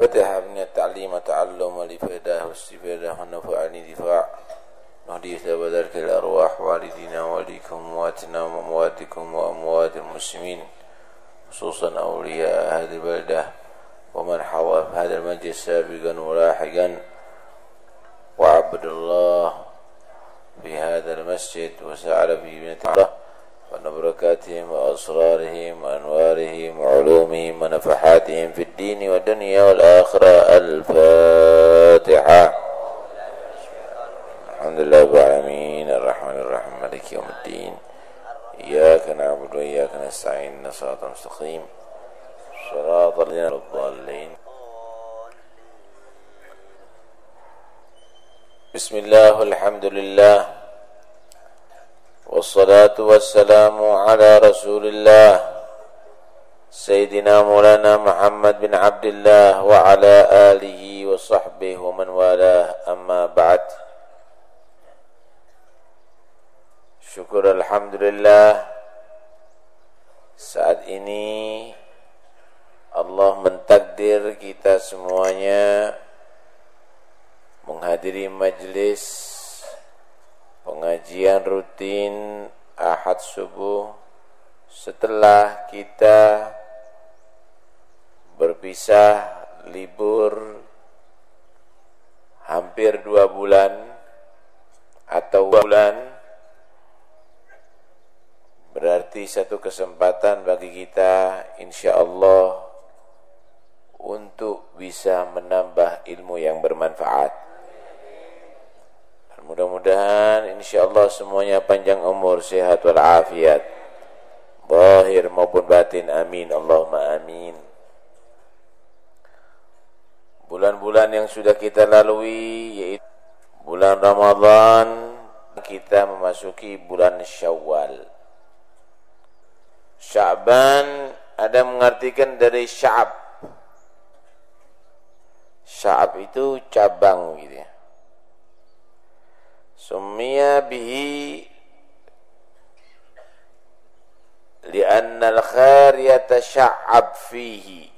فتح من التعليم وتعلم والإفادة واستفادة والنفع عن دفاع نهدي ثواب ذلك الأرواح والدينا ووالديكم أمواتنا وأمواتكم وأموات المسلمين خصوصا أولياء هذه البلدة ومن حوى في هذا المجلس سابقا ولاحقا وعبد الله في هذا المسجد وسعر في بنت الله ونبركاتهم وأسرارهم وأنوارهم وعلومهم ونفحاتهم في الدين والدنيا والآخرة. الفاتحة. الحمد لله رب العالمين. الرحمن الرحيم. مالك يوم الدين. إياك نعبد وإياك نستعين. صراط مستقيم. صراط الذين الضالين بسم الله والحمد لله. والصلاة والسلام على رسول الله سيدنا مولانا محمد بن عبد الله وعلى آله وصحبه ومن والاه أما بعد شكر الحمد لله saat ini Allah mentakdir kita semuanya menghadiri majlis pengajian rutin Ahad subuh. Setelah kita berpisah libur hampir dua bulan atau bulan berarti satu kesempatan bagi kita insya Allah untuk bisa menambah ilmu yang bermanfaat Mudah-mudahan insyaallah semuanya panjang umur, sehat walafiat. Zahir maupun batin. Amin. Allahumma amin. Bulan-bulan yang sudah kita lalui yaitu bulan Ramadan, kita memasuki bulan Syawal. Sya'ban ada mengartikan dari sya'ab. Sya'ab itu cabang gitu ya. سمي به لأن الخير يتشعب فيه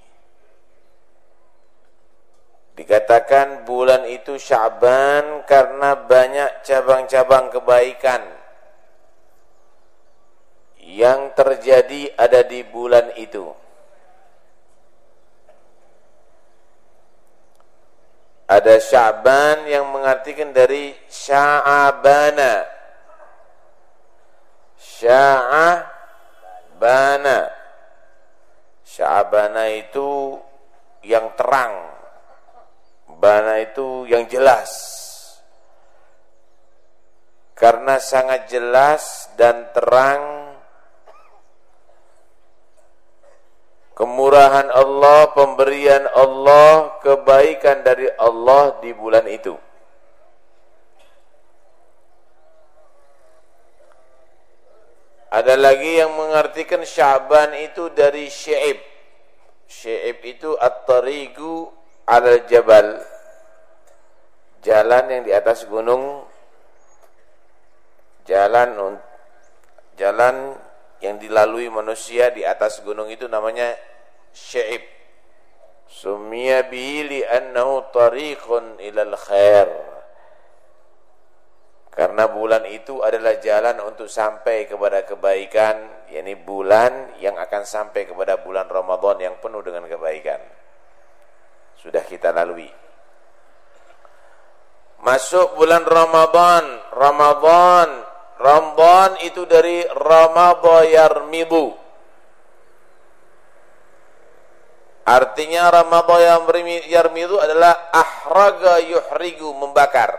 Dikatakan bulan itu Sya'ban karena banyak cabang-cabang kebaikan yang terjadi ada di bulan itu. Ada Sya'ban yang mengartikan dari Sya'abana. Sya'abana. Sya'abana itu yang terang. Bana itu yang jelas. Karena sangat jelas dan terang kemurahan Allah, pemberian Allah, kebaikan dari Allah di bulan itu. Ada lagi yang mengartikan Syaban itu dari Syaib. Syaib itu at-tariqu al jabal. Jalan yang di atas gunung. Jalan jalan yang dilalui manusia di atas gunung itu namanya syaib. Summiya bihi li'annahu tariqun ilal khair. Karena bulan itu adalah jalan untuk sampai kepada kebaikan yakni bulan yang akan sampai kepada bulan Ramadan yang penuh dengan kebaikan. Sudah kita lalui. Masuk bulan Ramadan. Ramadan Ramadan itu dari Ramadha yarmidu. Artinya Ramadha yarmidu adalah ahraga yuhrigu membakar.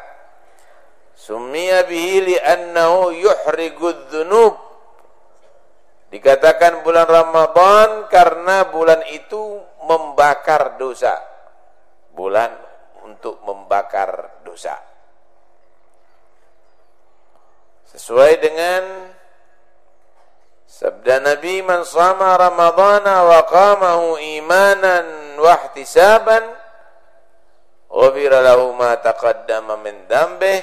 Summiya bihi li'annahu yuhrigu dhunub. Dikatakan bulan Ramadan karena bulan itu membakar dosa. Bulan untuk membakar dosa. Sesuai dengan sabda Nabi man sama Ramadana wa qamahu imanan wa ihtisaban ghufira lahu ma taqaddama min dambih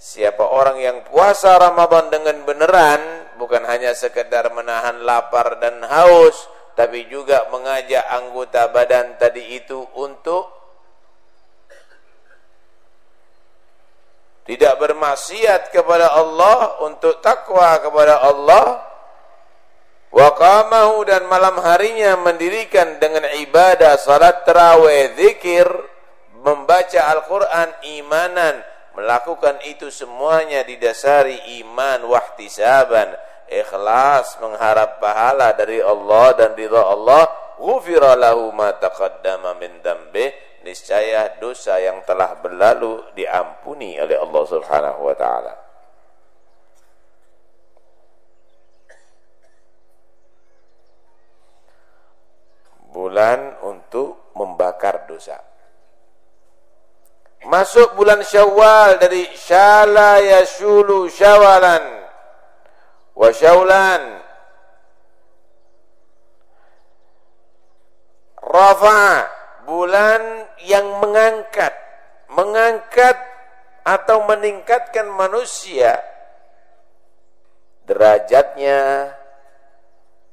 Siapa orang yang puasa Ramadan dengan beneran bukan hanya sekedar menahan lapar dan haus tapi juga mengajak anggota badan tadi itu untuk tidak bermaksiat kepada Allah untuk takwa kepada Allah. Wa dan malam harinya mendirikan dengan ibadah salat tarawih zikir membaca Al-Qur'an imanan. Melakukan itu semuanya didasari iman wahtisaban. Ikhlas mengharap pahala dari Allah dan ridha Allah. Ghufira lahu ma taqaddama min dambi niscaya dosa yang telah berlalu diampuni oleh Allah Subhanahu wa taala bulan untuk membakar dosa. Masuk bulan Syawal dari syala yashulu syawalan wa syaulan. Rafa bulan yang mengangkat, mengangkat atau meningkatkan manusia derajatnya,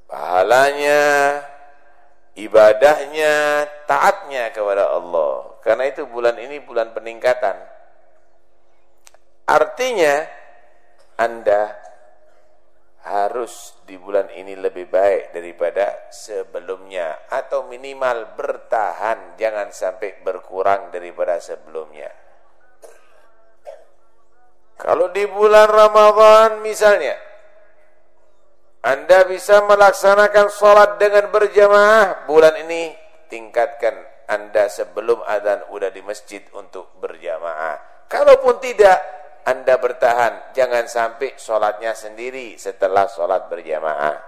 pahalanya, ibadahnya, taatnya kepada Allah. Karena itu bulan ini bulan peningkatan. Artinya Anda harus di bulan ini lebih baik daripada sebelumnya atau minimal bertahan jangan sampai berkurang daripada sebelumnya. Kalau di bulan Ramadhan misalnya anda bisa melaksanakan sholat dengan berjamaah bulan ini tingkatkan Anda sebelum adzan udah di masjid untuk berjamaah. Kalaupun tidak, Anda bertahan, jangan sampai sholatnya sendiri setelah sholat berjamaah.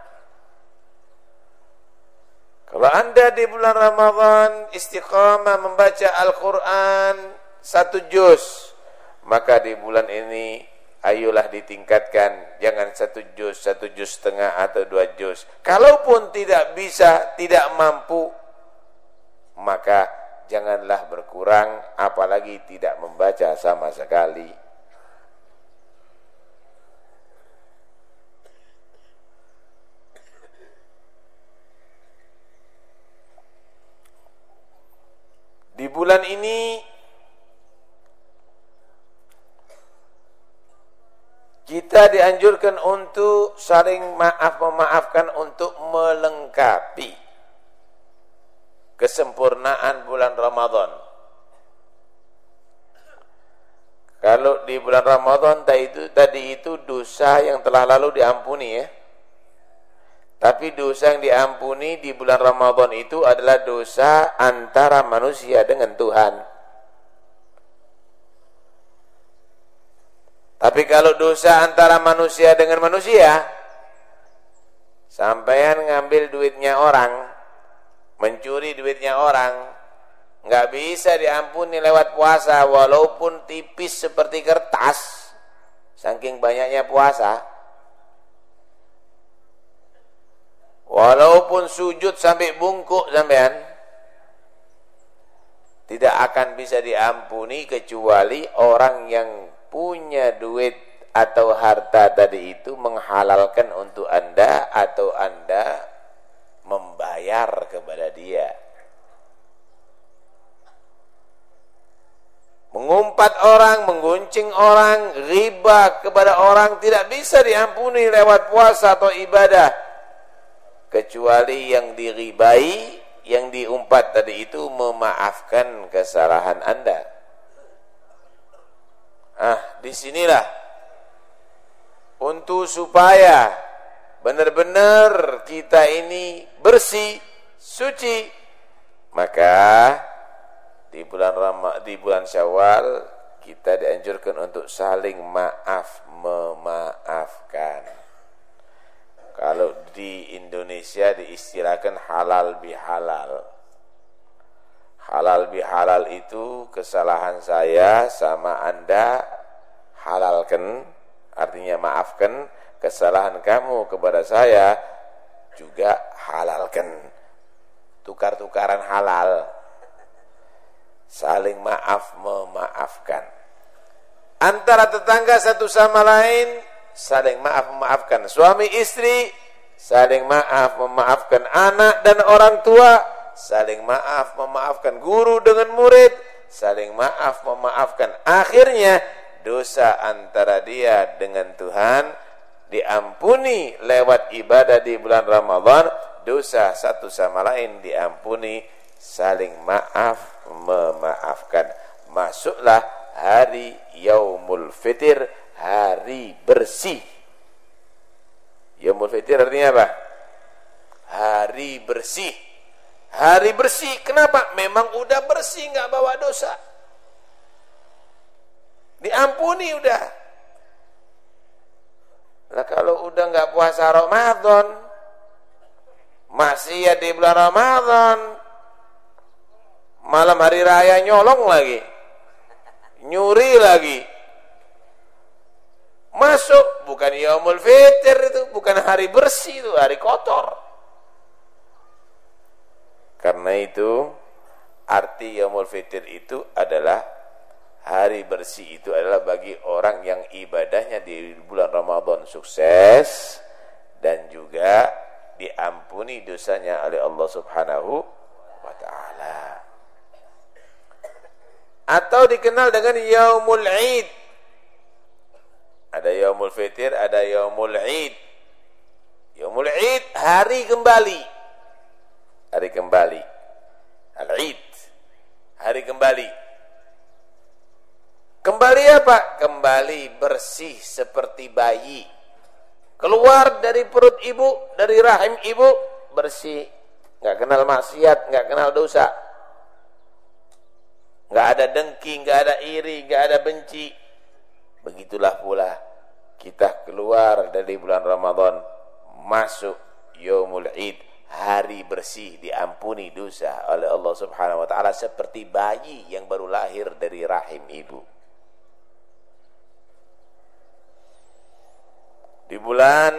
Kalau Anda di bulan Ramadhan istiqamah membaca Al-Quran satu juz, maka di bulan ini ayolah ditingkatkan jangan satu juz satu juz setengah atau dua juz kalaupun tidak bisa tidak mampu maka janganlah berkurang apalagi tidak membaca sama sekali di bulan ini Kita dianjurkan untuk saling maaf memaafkan untuk melengkapi kesempurnaan bulan Ramadan. Kalau di bulan Ramadan tadi itu, tadi itu dosa yang telah lalu diampuni ya. Tapi dosa yang diampuni di bulan Ramadan itu adalah dosa antara manusia dengan Tuhan. Tapi kalau dosa antara manusia dengan manusia, sampean ngambil duitnya orang, mencuri duitnya orang, nggak bisa diampuni lewat puasa walaupun tipis seperti kertas, saking banyaknya puasa. Walaupun sujud sampai bungkuk sampean, tidak akan bisa diampuni kecuali orang yang punya duit atau harta tadi itu menghalalkan untuk anda atau anda membayar kepada dia. Mengumpat orang, mengguncing orang, riba kepada orang tidak bisa diampuni lewat puasa atau ibadah kecuali yang diribai, yang diumpat tadi itu memaafkan kesalahan anda. Ah, di sinilah. Untuk supaya benar-benar kita ini bersih, suci, maka di bulan Ramadhan, di bulan Syawal kita dianjurkan untuk saling maaf memaafkan. Kalau di Indonesia diistilahkan halal bihalal. Halal bihalal itu kesalahan saya sama anda halalkan artinya maafkan kesalahan kamu kepada saya juga halalkan. Tukar-tukaran halal. Saling maaf memaafkan. Antara tetangga satu sama lain saling maaf memaafkan. Suami istri saling maaf memaafkan anak dan orang tua, saling maaf memaafkan guru dengan murid, saling maaf memaafkan. Akhirnya dosa antara dia dengan Tuhan diampuni lewat ibadah di bulan Ramadan, dosa satu sama lain diampuni, saling maaf memaafkan. Masuklah hari Yaumul Fitir, hari bersih. Fitir artinya apa? Hari bersih. Hari bersih, kenapa? Memang udah bersih, nggak bawa dosa. Diampuni udah. Lah kalau udah nggak puasa Ramadan, masih ya di bulan Ramadan, malam hari raya nyolong lagi, nyuri lagi, masuk bukan yaumul fitr itu, bukan hari bersih itu, hari kotor. Karena itu arti yaumul fitr itu adalah hari bersih itu adalah bagi orang yang ibadahnya di bulan Ramadan sukses dan juga diampuni dosanya oleh Allah Subhanahu wa taala. Atau dikenal dengan Yaumul Id. Ada Yaumul Fitir, ada Yaumul Id. Yaumul Id hari kembali. Hari kembali. Al-Id. Hari kembali Kembali apa? Kembali bersih seperti bayi. Keluar dari perut ibu, dari rahim ibu, bersih. Nggak kenal maksiat, nggak kenal dosa. Nggak ada dengki, nggak ada iri, nggak ada benci. Begitulah pula kita keluar dari bulan Ramadan, masuk Yomul Id, hari bersih diampuni dosa oleh Allah Subhanahu wa taala seperti bayi yang baru lahir dari rahim ibu. Di bulan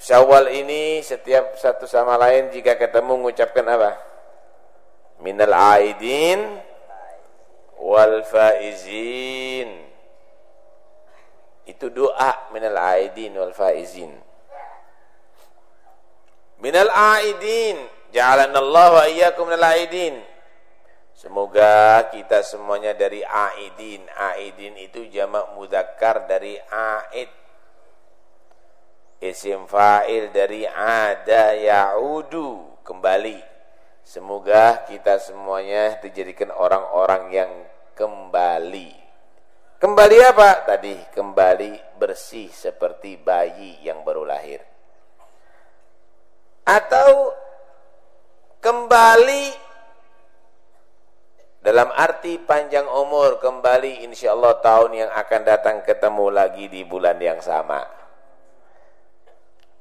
Syawal ini setiap satu sama lain jika ketemu mengucapkan apa? Minal aidin wal faizin. Itu doa minal aidin wal faizin. Minal aidin, ja'alanallahu wa iyyakum minal aidin. Semoga kita semuanya dari aidin. Aidin itu jamak mudzakkar dari aid. Isim fa'il dari ada ya'udu, kembali. Semoga kita semuanya dijadikan orang-orang yang kembali. Kembali apa? Tadi kembali bersih seperti bayi yang baru lahir. Atau kembali dalam arti panjang umur kembali insya Allah tahun yang akan datang ketemu lagi di bulan yang sama.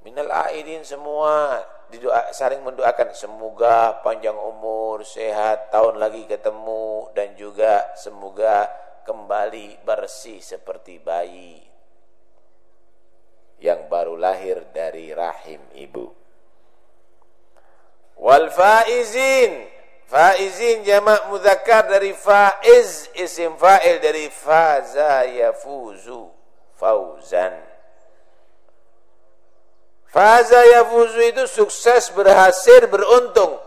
Minal aidin semua didoa, saling mendoakan semoga panjang umur, sehat, tahun lagi ketemu dan juga semoga kembali bersih seperti bayi yang baru lahir dari rahim ibu. Wal faizin Faizin jamak muzakkar dari faiz isim fa'il dari faza yafuzu fauzan. Faza yafuzu itu sukses, berhasil, beruntung.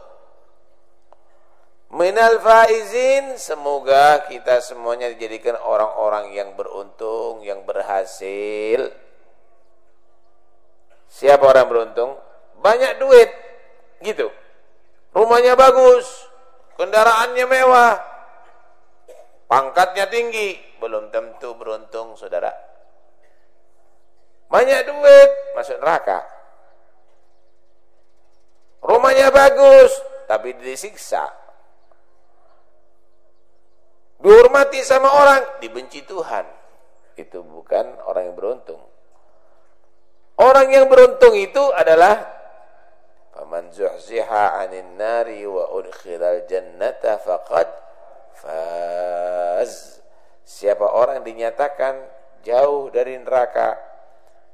Minal faizin semoga kita semuanya dijadikan orang-orang yang beruntung, yang berhasil. Siapa orang beruntung? Banyak duit. Gitu. Rumahnya bagus kendaraannya mewah, pangkatnya tinggi, belum tentu beruntung saudara. Banyak duit, masuk neraka. Rumahnya bagus, tapi disiksa. Dihormati sama orang, dibenci Tuhan. Itu bukan orang yang beruntung. Orang yang beruntung itu adalah Faman zuhziha 'anil nari wa udkhilal jannata faqad faz. Siapa orang dinyatakan jauh dari neraka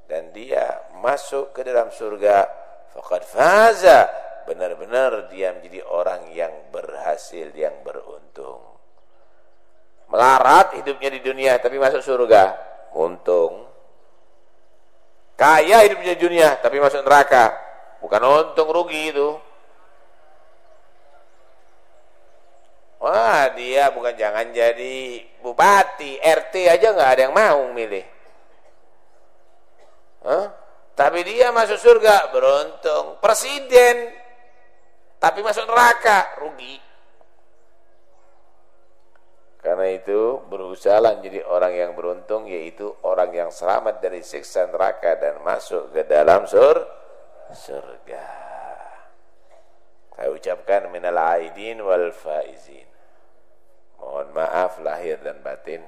dan dia masuk ke dalam surga, faqad faza. Benar-benar dia menjadi orang yang berhasil, yang beruntung. Melarat hidupnya di dunia tapi masuk surga, untung. Kaya hidupnya dunia tapi masuk neraka. Bukan untung rugi itu. Wah dia bukan jangan jadi bupati, RT aja nggak ada yang mau milih. Hah? Tapi dia masuk surga, beruntung. Presiden, tapi masuk neraka, rugi. Karena itu berusaha menjadi orang yang beruntung, yaitu orang yang selamat dari siksa neraka dan masuk ke dalam sur surga. Saya ucapkan minal aidin wal faizin. Mohon maaf lahir dan batin.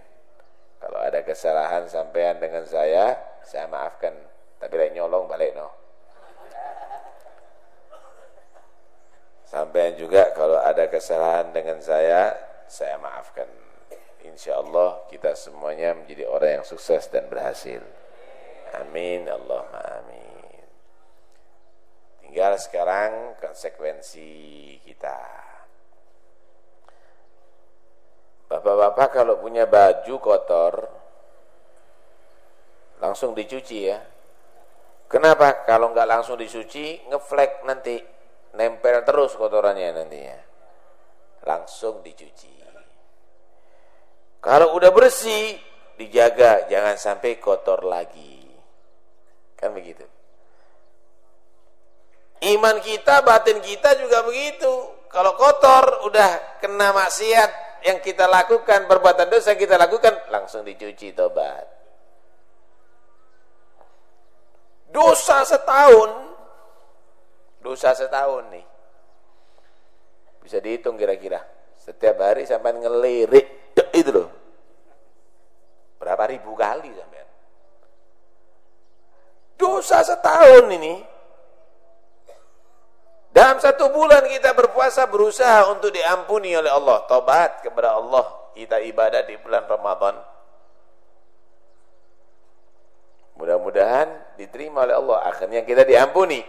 Kalau ada kesalahan sampean dengan saya, saya maafkan tapi lain nyolong balik no. Sampai juga kalau ada kesalahan dengan saya, saya maafkan. Insya Allah kita semuanya menjadi orang yang sukses dan berhasil. Amin, Allahumma amin. Tinggal sekarang konsekuensi kita. Bapak-bapak kalau punya baju kotor, langsung dicuci ya. Kenapa? Kalau nggak langsung disuci, ngeflek nanti nempel terus kotorannya nantinya. Langsung dicuci. Kalau udah bersih, dijaga jangan sampai kotor lagi. Kan begitu. Iman kita, batin kita juga begitu. Kalau kotor, udah kena maksiat yang kita lakukan, perbuatan dosa yang kita lakukan, langsung dicuci tobat. Dosa setahun. Dosa setahun nih. Bisa dihitung kira-kira. Setiap hari sampai ngelirik itu loh. Berapa ribu kali sampai. Dosa setahun ini. Dalam satu bulan kita berpuasa berusaha untuk diampuni oleh Allah. Tobat kepada Allah. Kita ibadah di bulan Ramadan. Mudah-mudahan diterima oleh Allah. Akhirnya kita diampuni.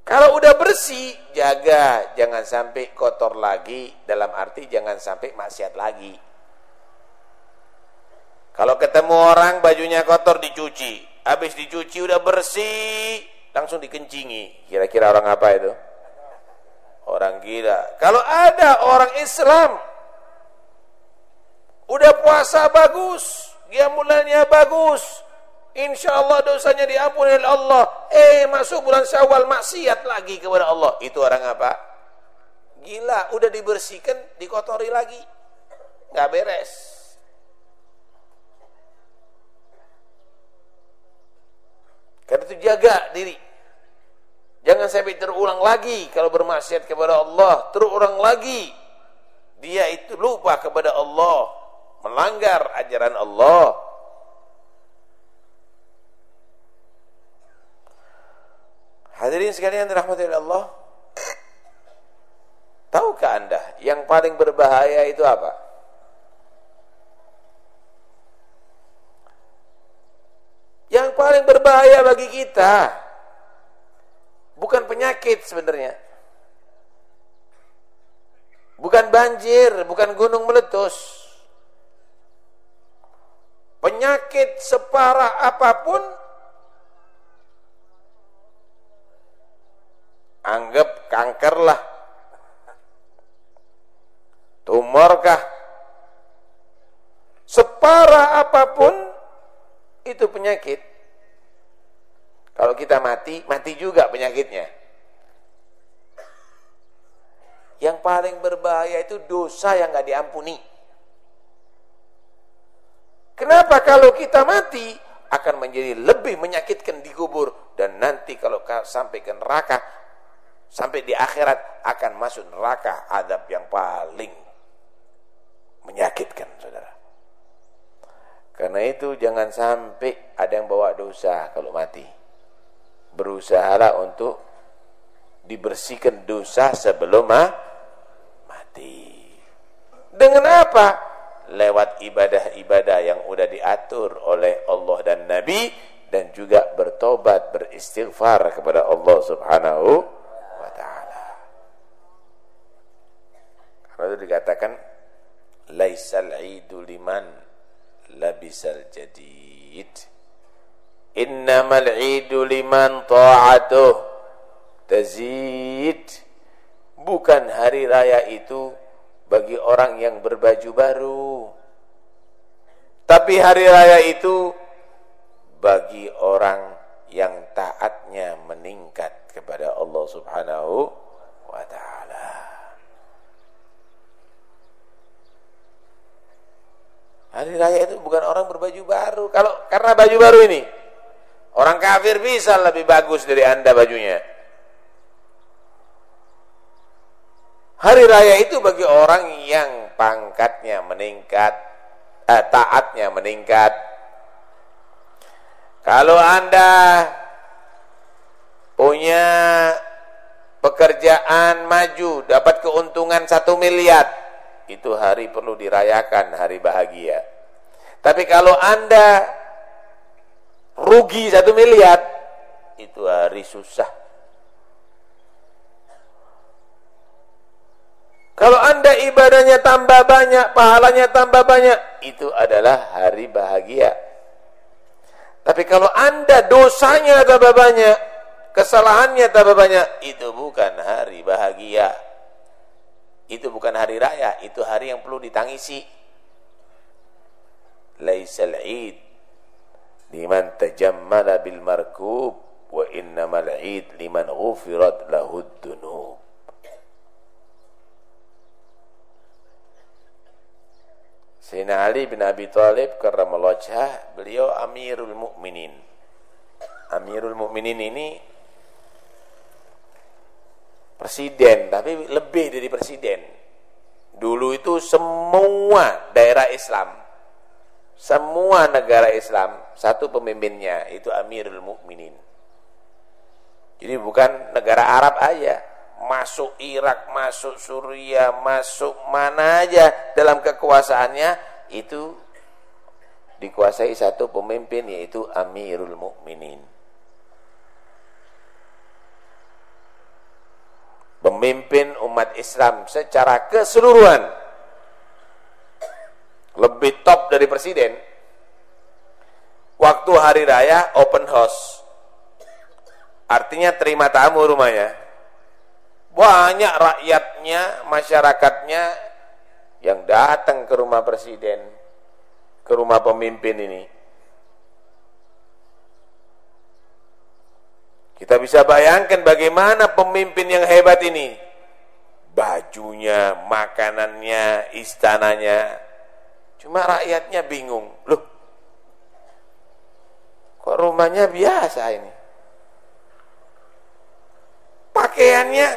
Kalau udah bersih, jaga. Jangan sampai kotor lagi. Dalam arti jangan sampai maksiat lagi. Kalau ketemu orang bajunya kotor dicuci. Habis dicuci udah bersih. Langsung dikencingi. Kira-kira orang apa itu? Orang gila. Kalau ada orang Islam. Udah puasa bagus Qiyamulanya bagus. Insya Allah dosanya diampuni oleh Allah. Eh masuk bulan syawal maksiat lagi kepada Allah. Itu orang apa? Gila, udah dibersihkan, dikotori lagi. Gak beres. Karena itu jaga diri. Jangan sampai terulang lagi kalau bermaksiat kepada Allah. Terulang lagi. Dia itu lupa kepada Allah melanggar ajaran Allah. Hadirin sekalian dirahmati Allah. Tahukah Anda yang paling berbahaya itu apa? Yang paling berbahaya bagi kita bukan penyakit sebenarnya. Bukan banjir, bukan gunung meletus penyakit separah apa pun anggap kankerlah tumorkah separah apa pun itu penyakit. Kalau kita mati mati juga penyakitnya. Yang paling berbahaya itu dosa yang nggak diampuni Kenapa kalau kita mati akan menjadi lebih menyakitkan di kubur dan nanti kalau sampai ke neraka sampai di akhirat akan masuk neraka adab yang paling menyakitkan saudara. Karena itu jangan sampai ada yang bawa dosa kalau mati. Berusahalah untuk dibersihkan dosa sebelum mati. Dengan apa? Lewat ibadah-ibadah yang sudah diatur oleh Allah dan Nabi dan juga bertobat beristighfar kepada Allah Subhanahu wa taala. Karena itu dikatakan laisal idu liman labisal jadid. innamal idu liman ta'atuh tazid bukan hari raya itu bagi orang yang berbaju baru tapi hari raya itu bagi orang yang taatnya meningkat kepada Allah Subhanahu wa taala. Hari raya itu bukan orang berbaju baru. Kalau karena baju baru ini, orang kafir bisa lebih bagus dari Anda bajunya. Hari raya itu bagi orang yang pangkatnya meningkat, eh, taatnya meningkat. Kalau Anda punya pekerjaan maju, dapat keuntungan satu miliar, itu hari perlu dirayakan, hari bahagia. Tapi kalau Anda rugi satu miliar, itu hari susah. Kalau anda ibadahnya tambah banyak, pahalanya tambah banyak, itu adalah hari bahagia. Tapi kalau anda dosanya tambah banyak, kesalahannya tambah banyak, itu bukan hari bahagia. Itu bukan hari raya, itu hari yang perlu ditangisi. Laisal id liman tajammala bil markub wa innamal id liman ghufirat lahud dunub. Sayyidina Ali bin Abi Thalib karramallahu wajhah, beliau Amirul Mukminin. Amirul Mukminin ini presiden, tapi lebih dari presiden. Dulu itu semua daerah Islam, semua negara Islam, satu pemimpinnya itu Amirul Mukminin. Jadi bukan negara Arab aja, masuk Irak, masuk Suriah, masuk mana aja dalam kekuasaannya itu dikuasai satu pemimpin yaitu Amirul Mukminin. Pemimpin umat Islam secara keseluruhan lebih top dari presiden. Waktu hari raya open house. Artinya terima tamu rumahnya banyak rakyatnya, masyarakatnya yang datang ke rumah presiden, ke rumah pemimpin ini. Kita bisa bayangkan bagaimana pemimpin yang hebat ini. Bajunya, makanannya, istananya. Cuma rakyatnya bingung. Loh, kok rumahnya biasa ini? Pakaiannya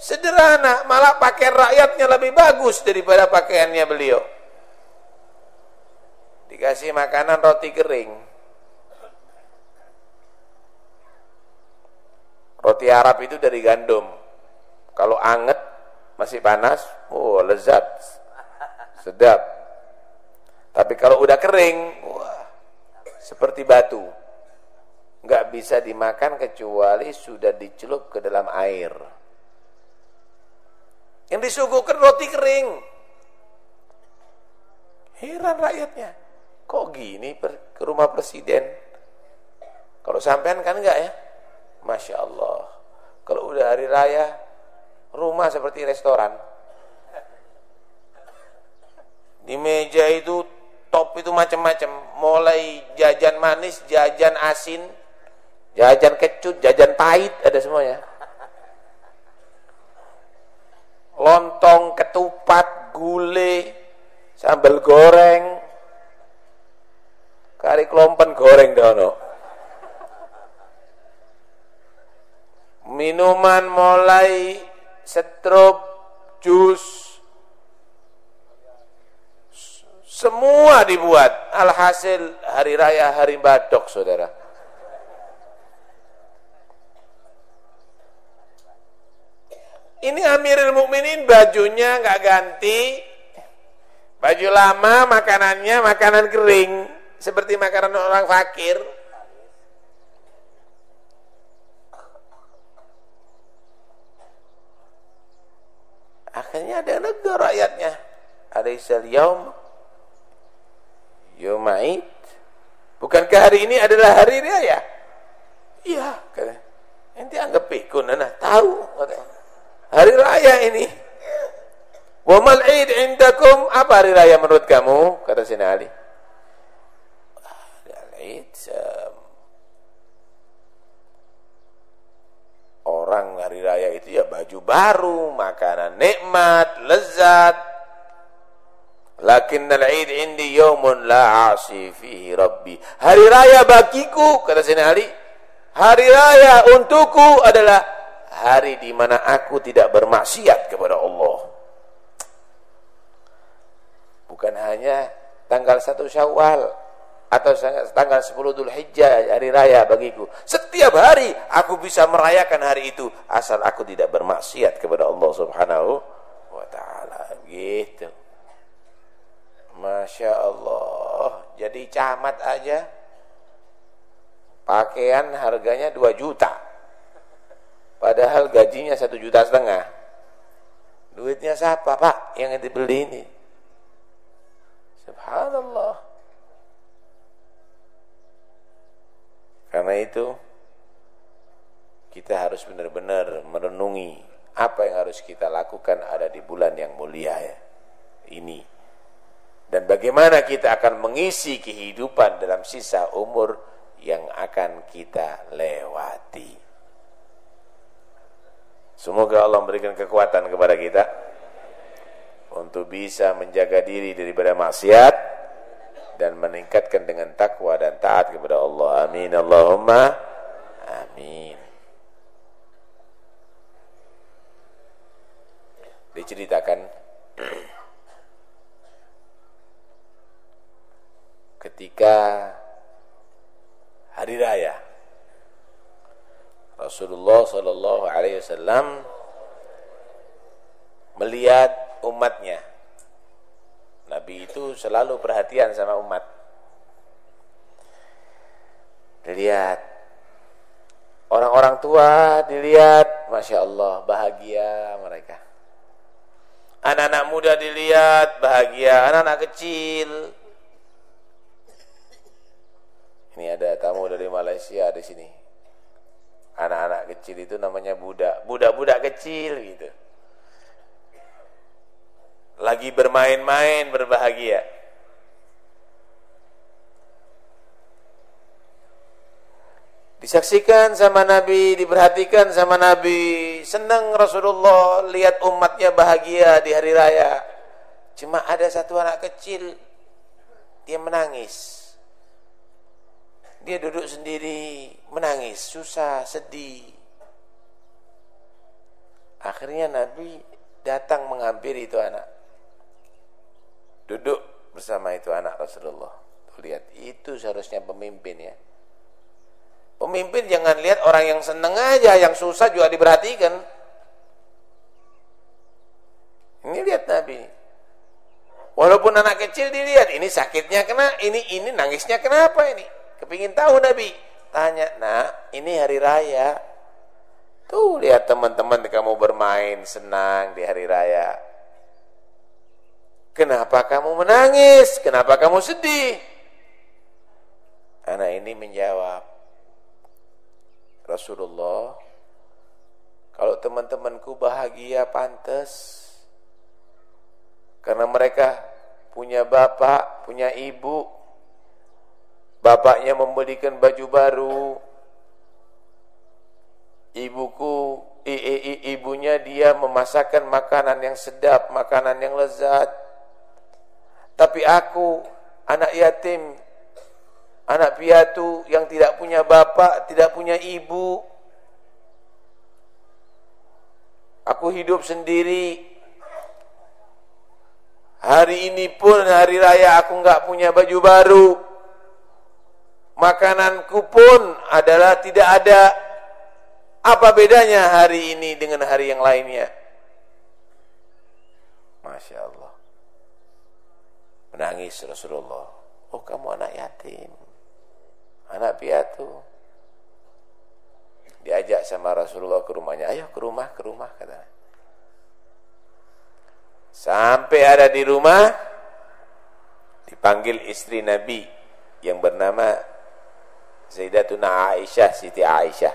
Sederhana, malah pakaian rakyatnya lebih bagus daripada pakaiannya beliau. Dikasih makanan roti kering. Roti Arab itu dari gandum. Kalau anget, masih panas, oh lezat. Sedap. Tapi kalau udah kering, wah, seperti batu. Enggak bisa dimakan kecuali sudah dicelup ke dalam air. Yang disuguhkan roti kering. Heran rakyatnya. Kok gini ke rumah presiden? Kalau sampean kan enggak ya? Masya Allah. Kalau udah hari raya, rumah seperti restoran. Di meja itu top itu macam-macam. Mulai jajan manis, jajan asin, jajan kecut, jajan pahit, ada semuanya lontong, ketupat, gule, sambal goreng, kari kelompen goreng dono. Minuman mulai setrup, jus, semua dibuat. Alhasil hari raya hari badok, saudara. Ini Amirul Mukminin bajunya nggak ganti, baju lama, makanannya makanan kering, seperti makanan orang fakir. Akhirnya ada negara rakyatnya. Ada yaum yumait Bukankah hari ini adalah hari raya? Iya, kata. Ente anggap pikun, raya ini. Wa mal id indakum? Apa hari raya menurut kamu? Kata Sina Ali. Al-Id orang hari raya itu ya baju baru, makanan nikmat, lezat. Lakin al-Id indi yawmun la asi fihi rabbi. Hari raya bagiku kata Sina Ali, hari raya untukku adalah hari di mana aku tidak bermaksiat kepada Allah bukan hanya tanggal 1 Syawal atau tanggal 10 Dhul Hijjah hari raya bagiku. Setiap hari aku bisa merayakan hari itu asal aku tidak bermaksiat kepada Allah Subhanahu wa taala. Gitu. Masya Allah. Jadi camat aja pakaian harganya 2 juta. Padahal gajinya 1 juta setengah. Duitnya siapa, Pak, yang dibeli ini? Subhanallah. Karena itu kita harus benar-benar merenungi apa yang harus kita lakukan ada di bulan yang mulia ya. Ini. Dan bagaimana kita akan mengisi kehidupan dalam sisa umur yang akan kita lewati. Semoga Allah memberikan kekuatan kepada kita untuk bisa menjaga diri daripada maksiat dan meningkatkan dengan takwa dan taat kepada Allah. Amin Allahumma amin. Diceritakan ketika hari raya Rasulullah sallallahu alaihi wasallam melihat umatnya. Nabi itu selalu perhatian sama umat. Dilihat orang-orang tua dilihat, masya Allah bahagia mereka. Anak-anak muda dilihat bahagia, anak-anak kecil. Ini ada tamu dari Malaysia di sini. Anak-anak kecil itu namanya budak, budak-budak kecil gitu lagi bermain-main berbahagia. Disaksikan sama Nabi, diperhatikan sama Nabi, senang Rasulullah lihat umatnya bahagia di hari raya. Cuma ada satu anak kecil, dia menangis. Dia duduk sendiri, menangis, susah, sedih. Akhirnya Nabi datang menghampiri itu anak duduk bersama itu anak Rasulullah. Tuh lihat, itu seharusnya pemimpin ya. Pemimpin jangan lihat orang yang seneng aja, yang susah juga diperhatikan. Ini lihat Nabi. Walaupun anak kecil dilihat, ini sakitnya kena, ini ini nangisnya kenapa ini? Kepingin tahu Nabi. Tanya, nak, ini hari raya. Tuh lihat teman-teman kamu bermain senang di hari raya. Kenapa kamu menangis? Kenapa kamu sedih? Anak ini menjawab, Rasulullah, kalau teman-temanku bahagia pantas, karena mereka punya bapak, punya ibu, bapaknya membelikan baju baru, ibuku, i, i, i, ibunya dia memasakkan makanan yang sedap, makanan yang lezat, tapi aku anak yatim, anak piatu yang tidak punya bapak, tidak punya ibu. Aku hidup sendiri. Hari ini pun hari raya aku enggak punya baju baru. Makananku pun adalah tidak ada. Apa bedanya hari ini dengan hari yang lainnya? Masya Allah. Menangis Rasulullah. Oh kamu anak yatim. Anak piatu. Diajak sama Rasulullah ke rumahnya. Ayo ke rumah, ke rumah kata. Sampai ada di rumah dipanggil istri Nabi yang bernama Zaidatuna Aisyah, Siti Aisyah.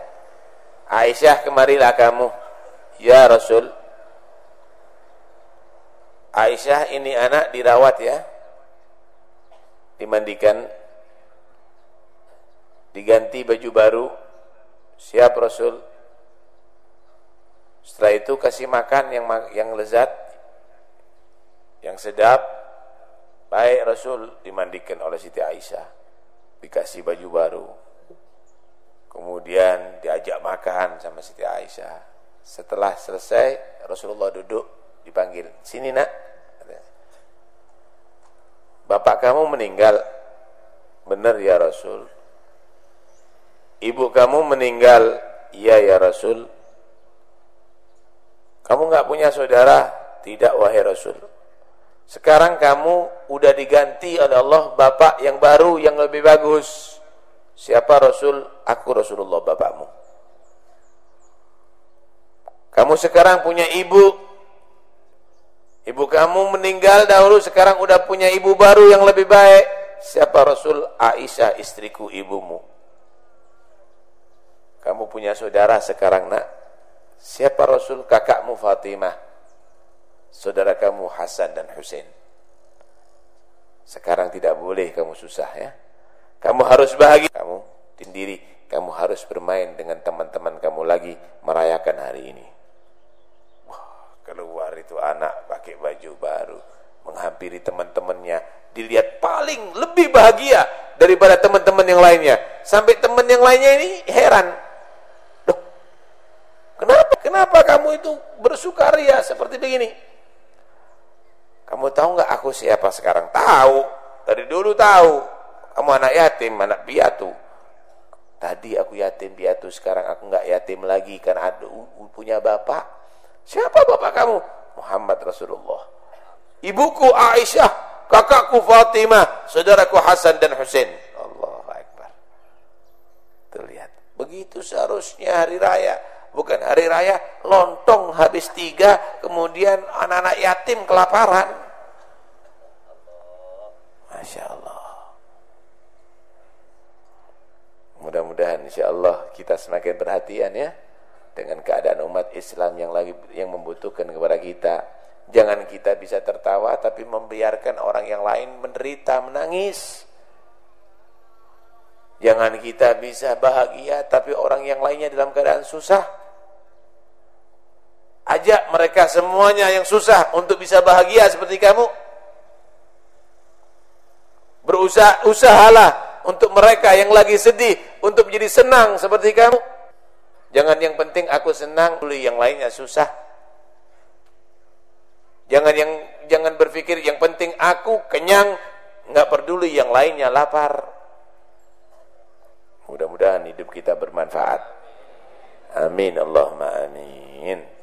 Aisyah kemarilah kamu. Ya Rasul. Aisyah ini anak dirawat ya. Dimandikan. Diganti baju baru. Siap Rasul. Setelah itu kasih makan yang yang lezat. Yang sedap. Baik Rasul dimandikan oleh Siti Aisyah. Dikasih baju baru. Kemudian diajak makan sama Siti Aisyah. Setelah selesai, Rasulullah duduk, dipanggil, sini nak. Bapak kamu meninggal. Benar ya Rasul. Ibu kamu meninggal. Iya ya Rasul. Kamu nggak punya saudara? Tidak wahai Rasul. Sekarang kamu udah diganti oleh Allah bapak yang baru yang lebih bagus. Siapa Rasul? Aku Rasulullah bapakmu. Kamu sekarang punya ibu. Ibu kamu meninggal dahulu, sekarang udah punya ibu baru yang lebih baik. Siapa Rasul? Aisyah istriku ibumu. Kamu punya saudara sekarang nak. Siapa Rasul? Kakakmu Fatimah. Saudara kamu Hasan dan Husain. Sekarang tidak boleh kamu susah ya. Kamu harus bahagia. Kamu sendiri, kamu harus bermain dengan teman-teman kamu lagi merayakan hari ini. Wah, keluar itu anak pakai baju baru, menghampiri teman-temannya, dilihat paling lebih bahagia daripada teman-teman yang lainnya. Sampai teman yang lainnya ini heran. Loh, kenapa? Kenapa kamu itu bersukaria seperti begini? Kamu tahu nggak aku siapa sekarang? Tahu. Dari dulu tahu. Kamu anak yatim, anak piatu. Tadi aku yatim piatu, sekarang aku enggak yatim lagi karena ada punya bapak. Siapa bapak kamu? Muhammad Rasulullah. Ibuku Aisyah, kakakku Fatimah, saudaraku Hasan dan Husain. Allah Akbar. Terlihat. Begitu seharusnya hari raya. Bukan hari raya, lontong habis tiga, kemudian anak-anak yatim kelaparan. Masya Allah. Mudah-mudahan insyaAllah kita semakin perhatian ya dengan keadaan umat Islam yang lagi yang membutuhkan kepada kita. Jangan kita bisa tertawa tapi membiarkan orang yang lain menderita, menangis. Jangan kita bisa bahagia tapi orang yang lainnya dalam keadaan susah. Ajak mereka semuanya yang susah untuk bisa bahagia seperti kamu. Berusaha usahalah untuk mereka yang lagi sedih untuk menjadi senang seperti kamu. Jangan yang penting aku senang, dulu yang lainnya susah. Jangan yang jangan berpikir yang penting aku kenyang, nggak peduli yang lainnya lapar. Mudah-mudahan hidup kita bermanfaat. Amin Allahumma amin.